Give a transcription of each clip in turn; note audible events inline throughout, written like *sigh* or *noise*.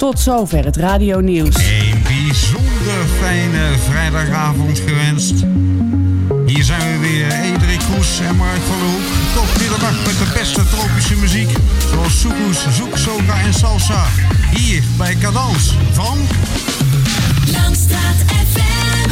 Tot zover het radio nieuws. Een bijzonder fijne vrijdagavond gewenst. Hier zijn we weer, Edrik Kroes en Mark van der Hoek. Tot middernacht met de beste tropische muziek. Zoals soekoes, zoek, soca en salsa. Hier bij Cadans van... Langstraat FM.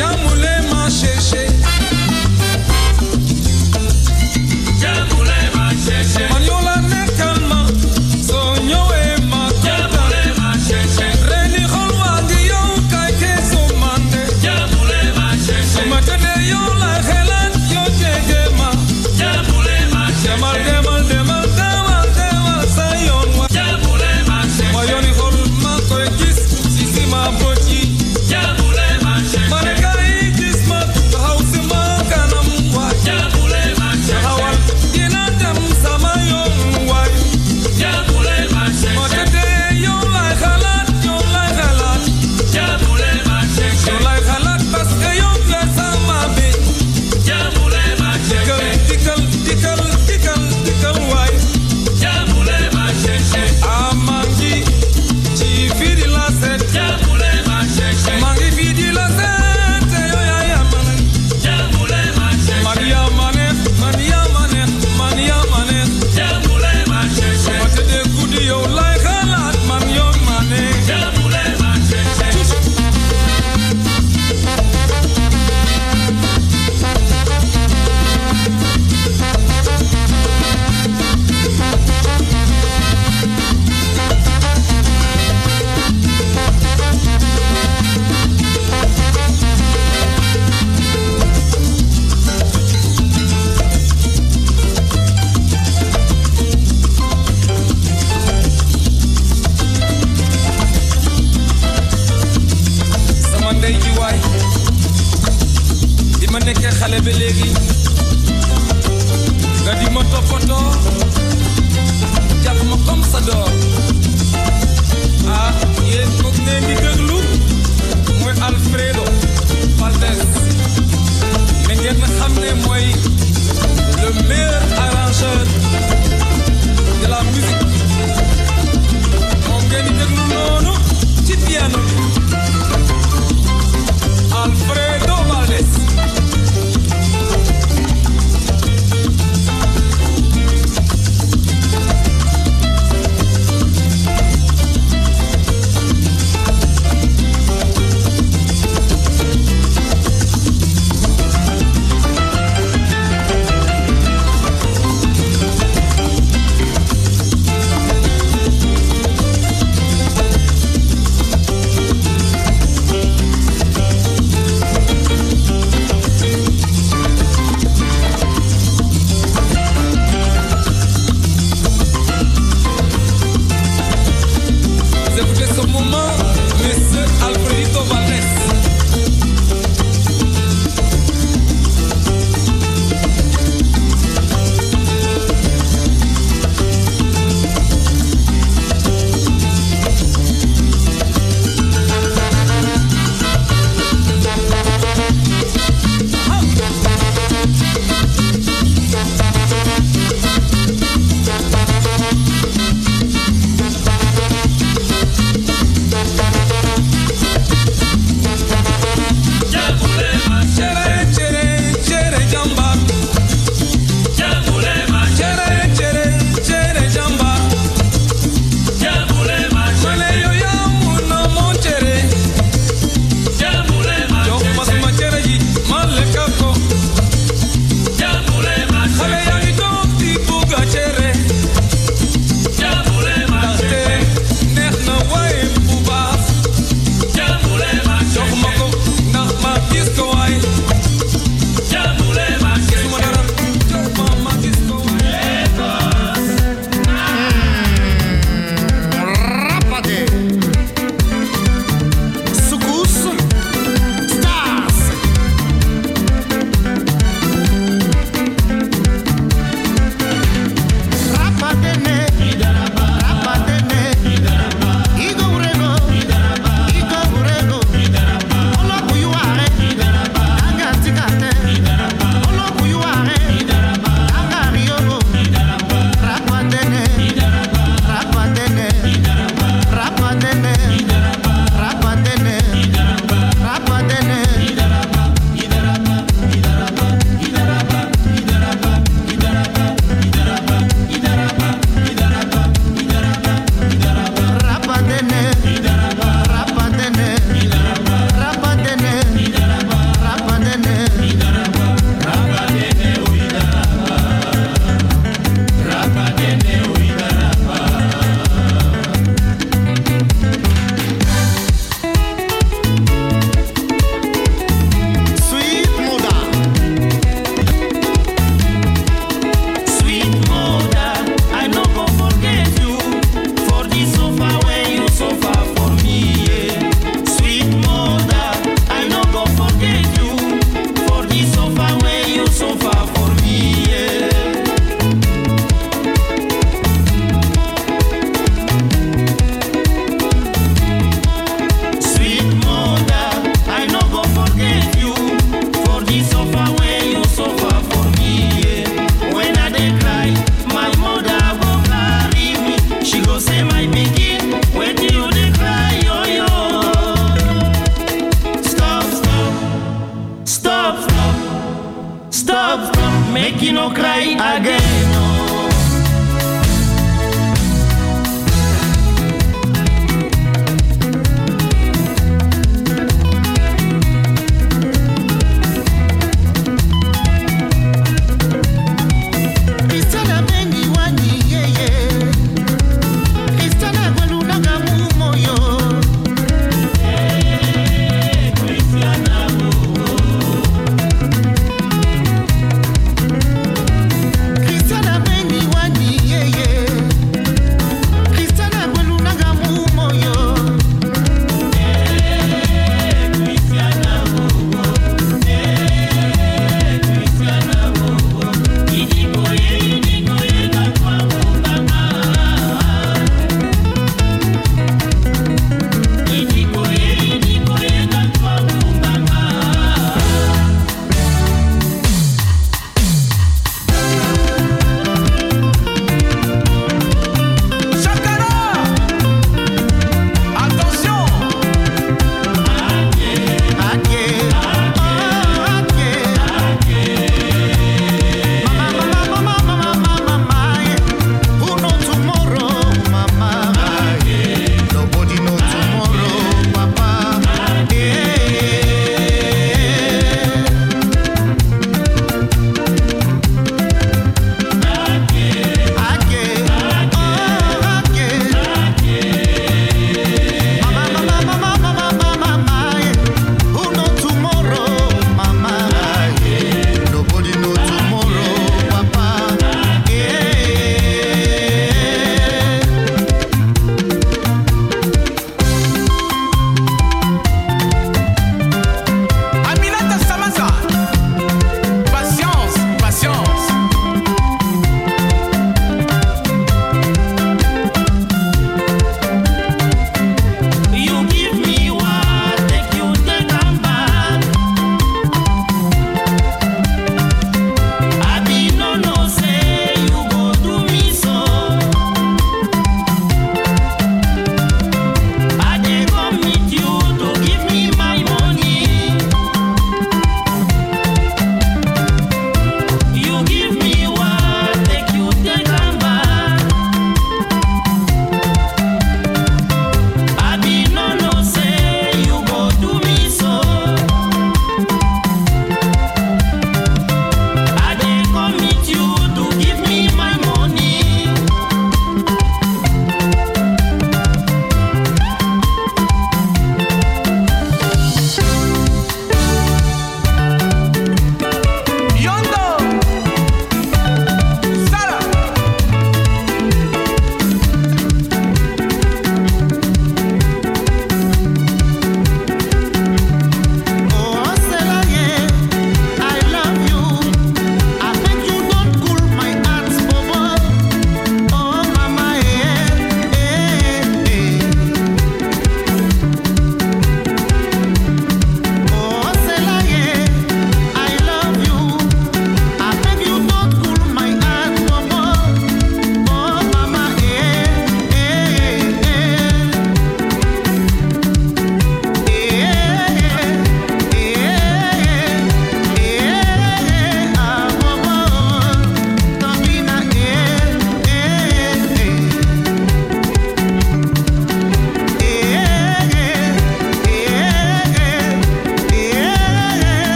Jam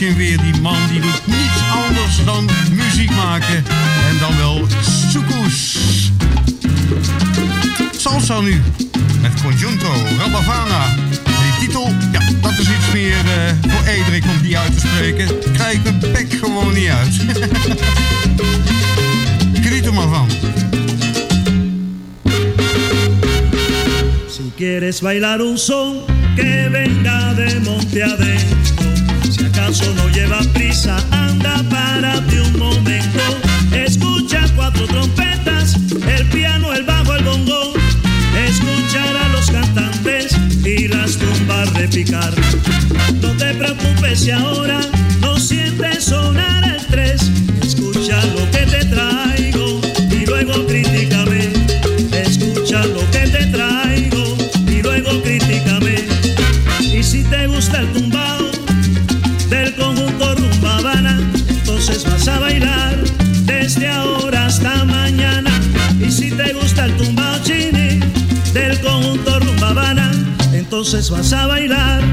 En weer, die man die doet niets anders dan muziek maken. En dan wel soekoes. Salsa nu, met Conjunto Rabavana. Die titel, ja, dat is iets meer eh, voor Edrik om die uit te spreken. Krijg ik mijn bek gewoon niet uit. *laughs* Geniet er maar van. Si quieres bailar un son que venga de monte adentro. descanso, no lleva prisa, anda, párate un momento. Escucha cuatro trompetas, el piano, el bajo, el bongo. Escuchar a los cantantes y las tumbas repicar. No te preocupes si ahora no sientes sonar. entonces vas a bailar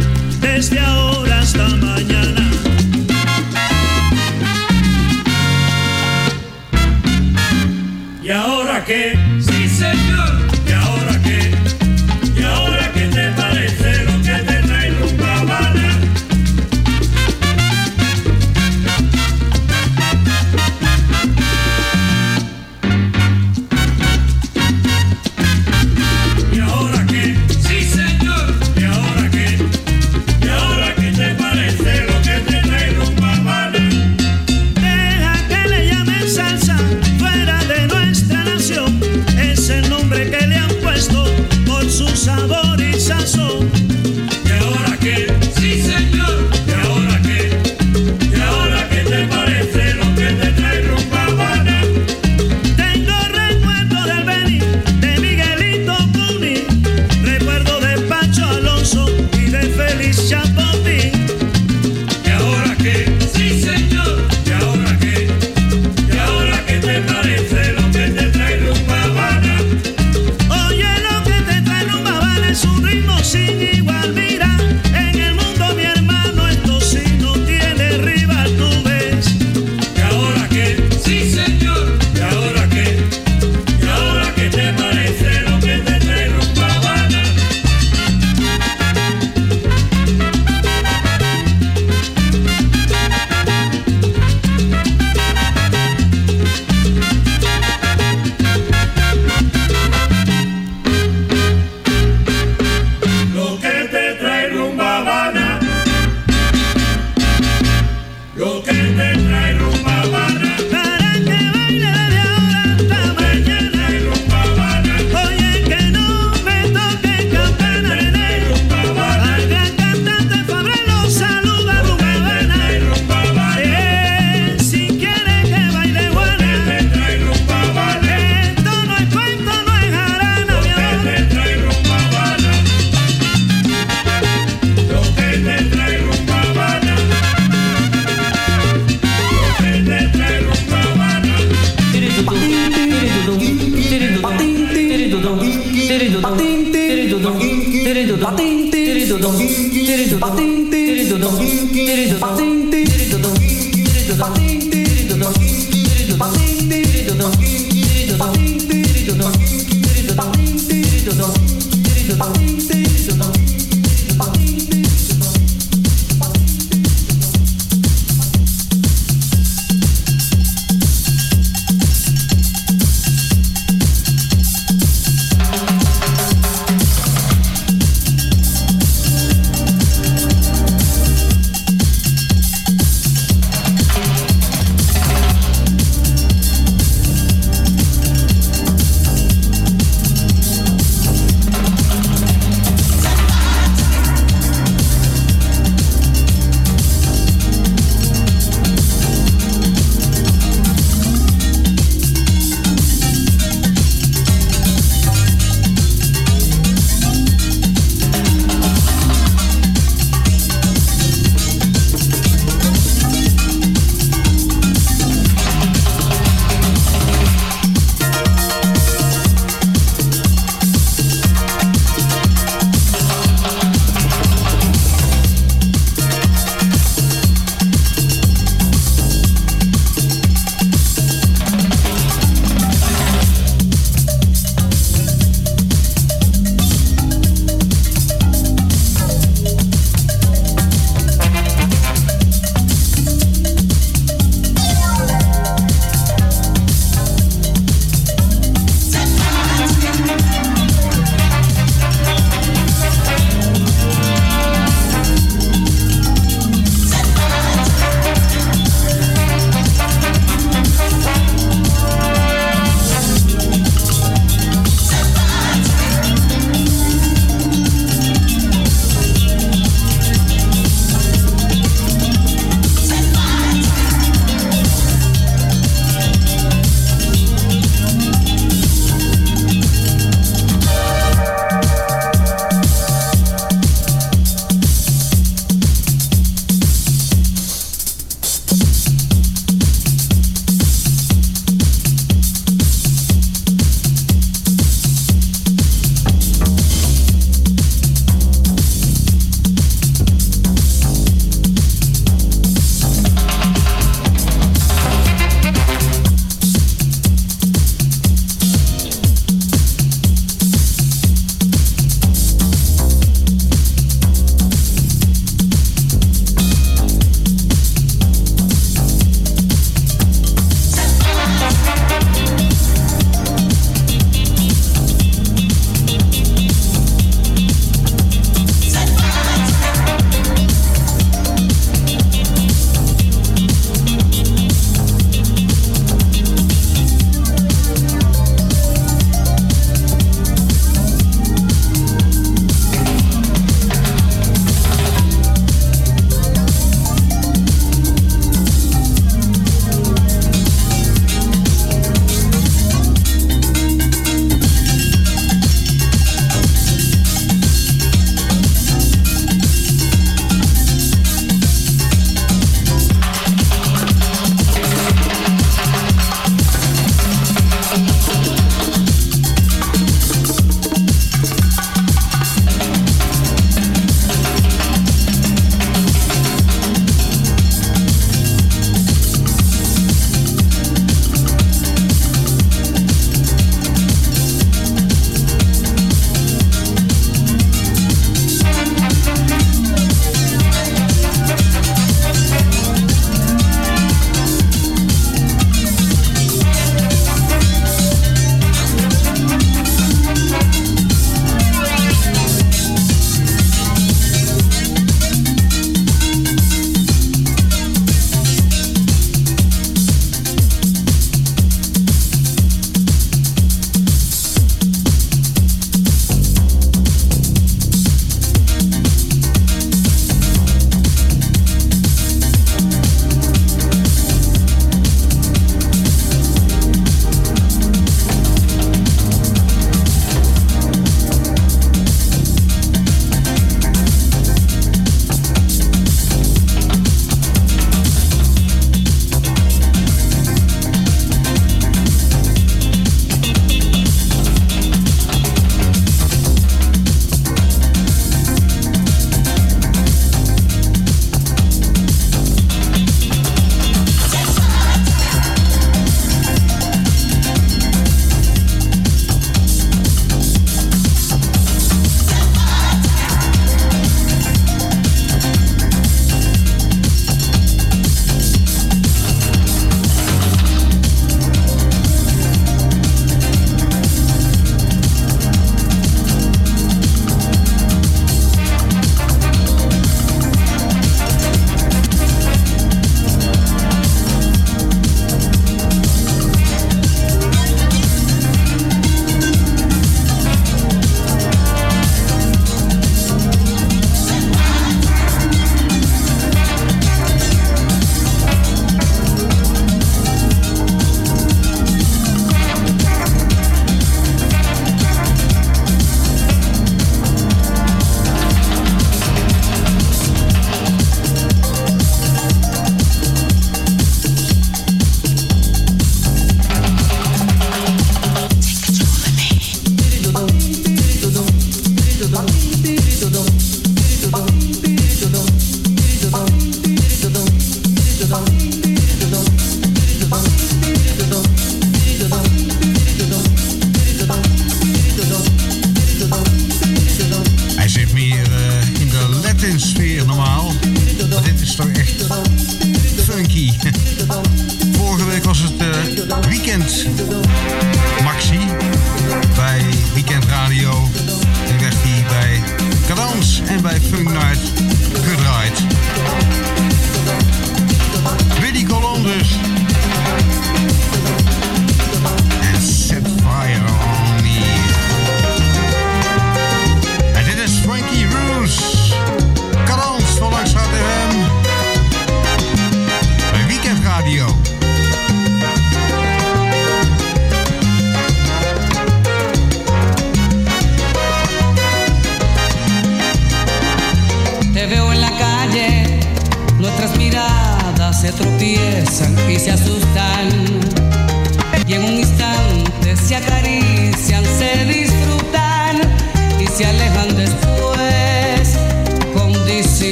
desde ahora hasta mañana. ¿Y ahora qué? Sí, señor. Bye.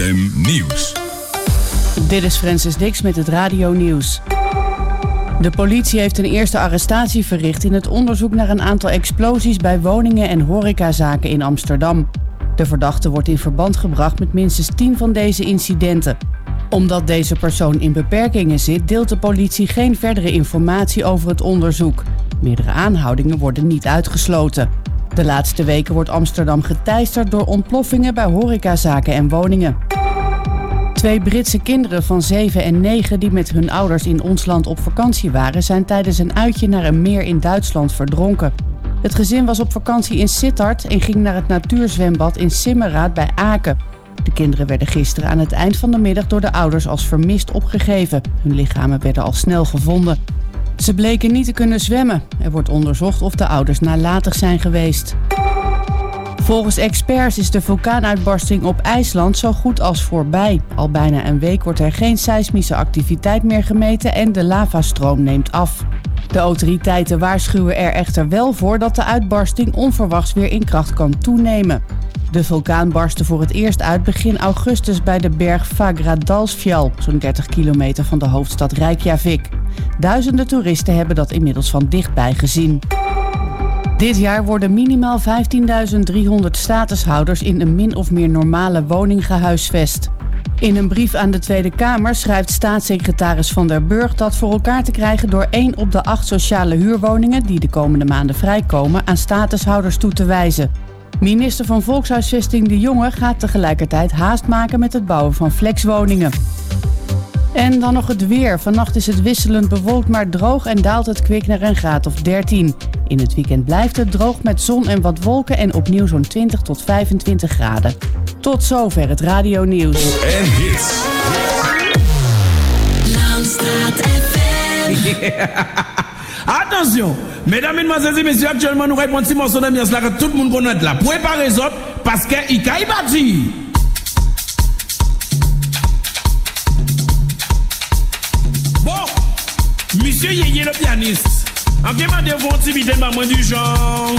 Nieuws. Dit is Francis Dix met het Radio Nieuws. De politie heeft een eerste arrestatie verricht in het onderzoek naar een aantal explosies bij woningen en horecazaken in Amsterdam. De verdachte wordt in verband gebracht met minstens 10 van deze incidenten. Omdat deze persoon in beperkingen zit, deelt de politie geen verdere informatie over het onderzoek. Meerdere aanhoudingen worden niet uitgesloten. De laatste weken wordt Amsterdam geteisterd door ontploffingen bij horecazaken en woningen. Twee Britse kinderen van 7 en 9 die met hun ouders in ons land op vakantie waren, zijn tijdens een uitje naar een meer in Duitsland verdronken. Het gezin was op vakantie in Sittard en ging naar het natuurzwembad in Simmeraad bij Aken. De kinderen werden gisteren aan het eind van de middag door de ouders als vermist opgegeven. Hun lichamen werden al snel gevonden. Ze bleken niet te kunnen zwemmen. Er wordt onderzocht of de ouders nalatig zijn geweest. Volgens experts is de vulkaanuitbarsting op IJsland zo goed als voorbij. Al bijna een week wordt er geen seismische activiteit meer gemeten en de lavastroom neemt af. De autoriteiten waarschuwen er echter wel voor dat de uitbarsting onverwachts weer in kracht kan toenemen. De vulkaan barstte voor het eerst uit begin augustus bij de berg Fagradalsfjall, zo'n 30 kilometer van de hoofdstad Reykjavik. Duizenden toeristen hebben dat inmiddels van dichtbij gezien. Dit jaar worden minimaal 15.300 statushouders in een min of meer normale woning gehuisvest. In een brief aan de Tweede Kamer schrijft staatssecretaris Van der Burg dat voor elkaar te krijgen door één op de acht sociale huurwoningen die de komende maanden vrijkomen aan statushouders toe te wijzen. Minister van Volkshuisvesting De Jonge gaat tegelijkertijd haast maken met het bouwen van flexwoningen. En dan nog het weer. Vannacht is het wisselend bewolkt maar droog en daalt het kwik naar een graad of 13. In het weekend blijft het droog met zon en wat wolken en opnieuw zo'n 20 tot 25 graden. Tot zover het radio nieuws. En hits. Langstraat FM. *laughs* Attention, mesdames, mesdemoiselles et messieurs, actuellement nous répondons si morceau d'ambiance là que tout le monde connaît là. Parce que Monsieur Yeye le pianiste, en gamin de vos timides, maman du genre.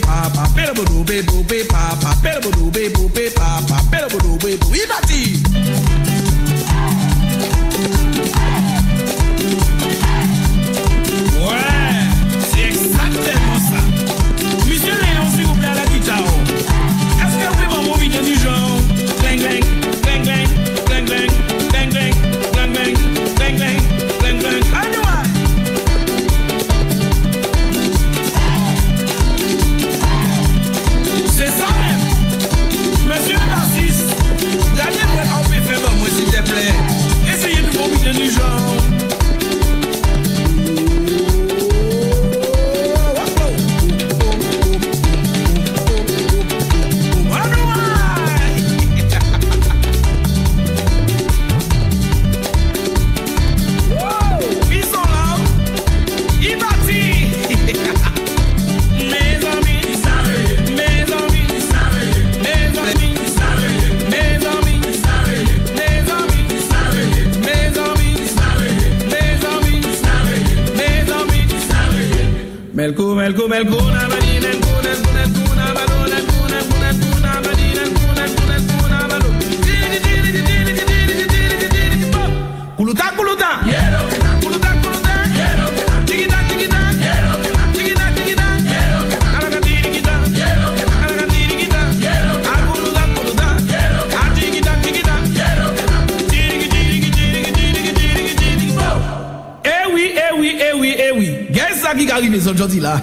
Papa, papa, papa. Ouais. Melco, Melco. maison là.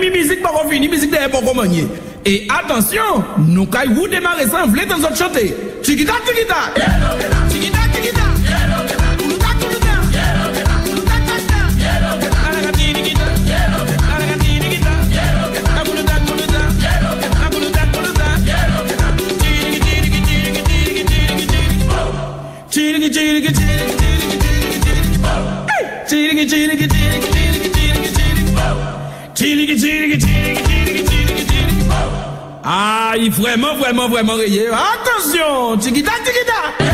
mi musique. Et attention, nous caillons vous démarrer ça, voulez dans chanter. Chiquita, chiquita. Ah, il vraiment, vraiment, vraiment rayé. Attention, tigida, tigida.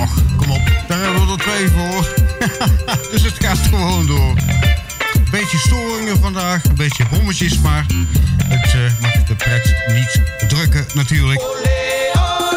Och, kom op. Daar hebben we er twee voor. *laughs* dus het gaat gewoon door. Een beetje storingen vandaag, een beetje bommetjes, maar het eh, mag de pret niet drukken natuurlijk. Oh.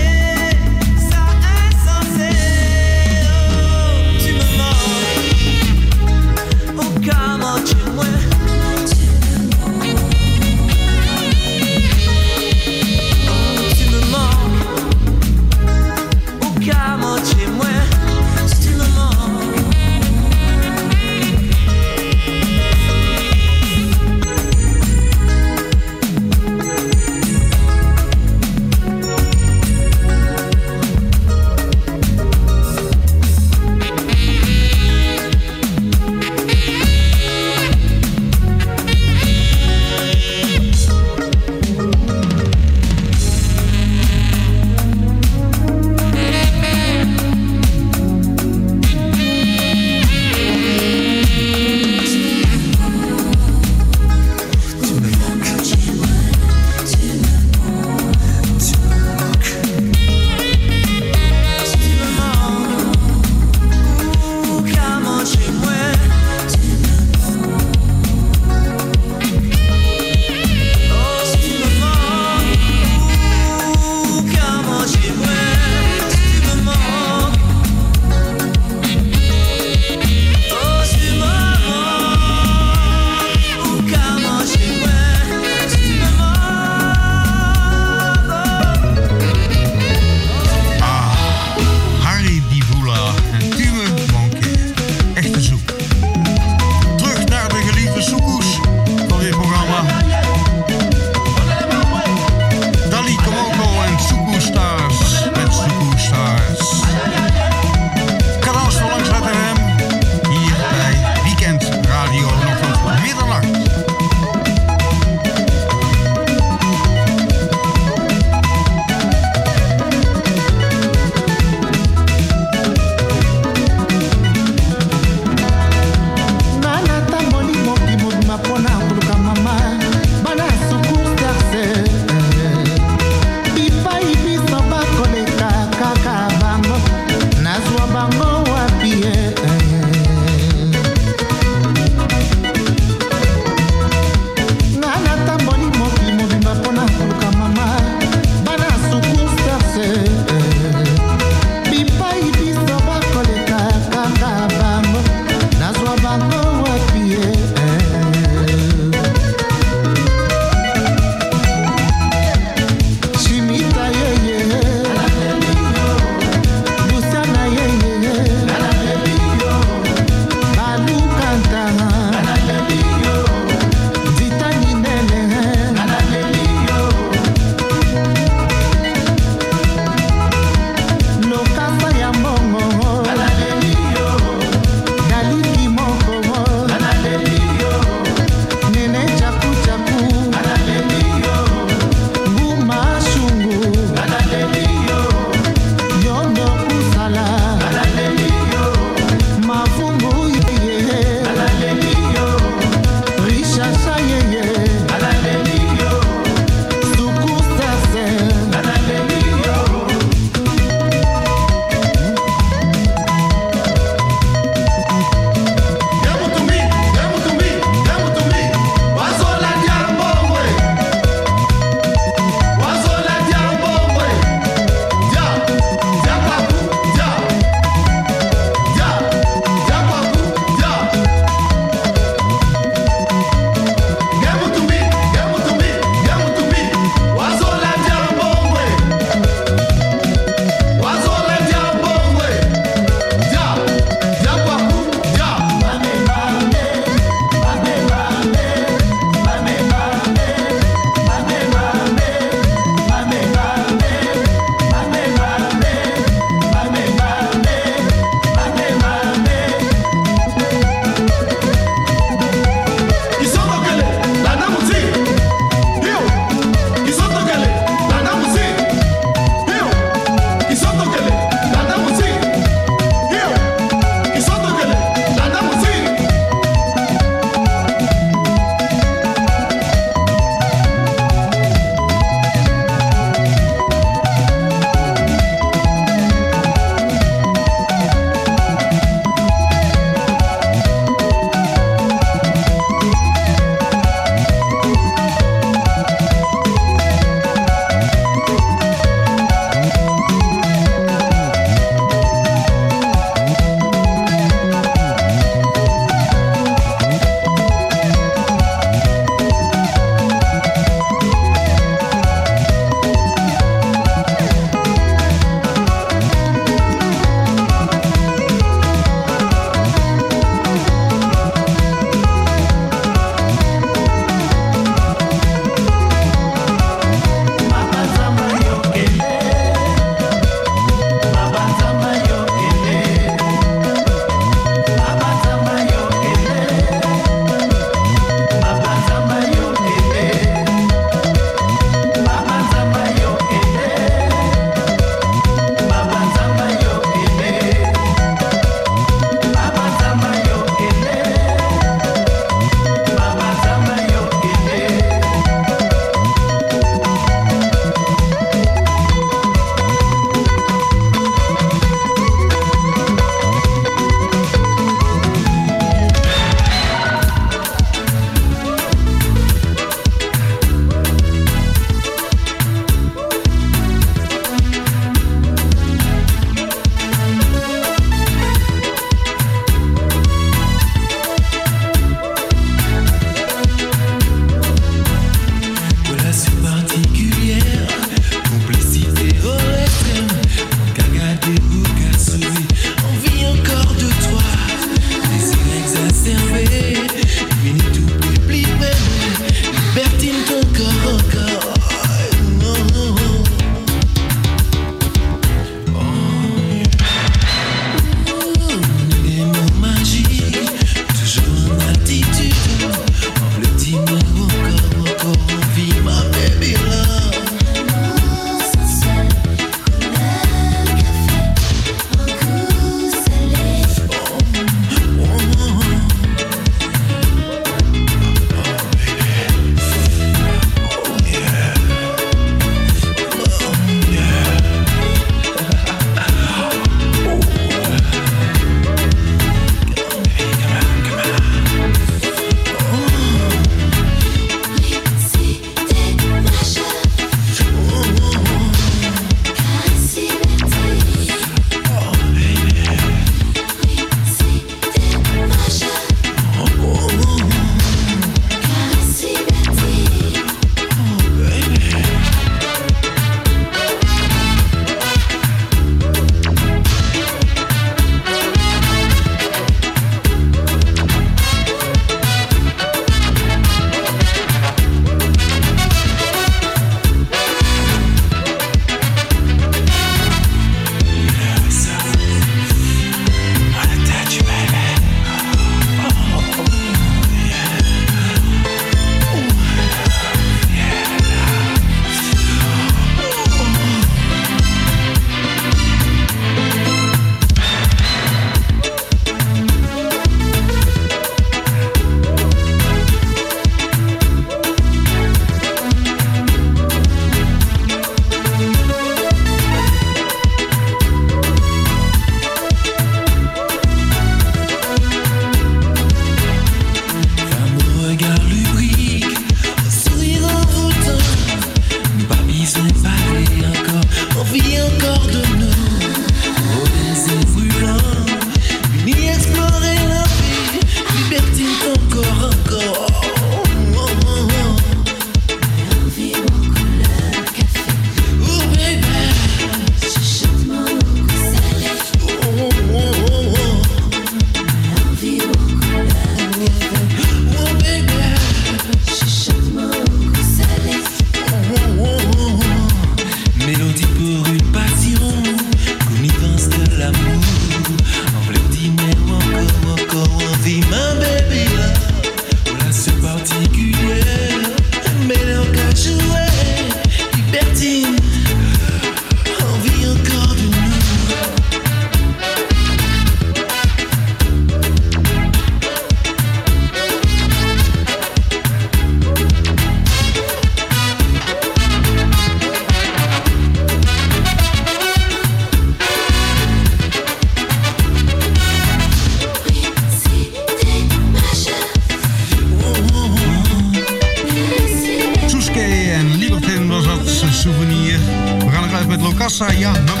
Met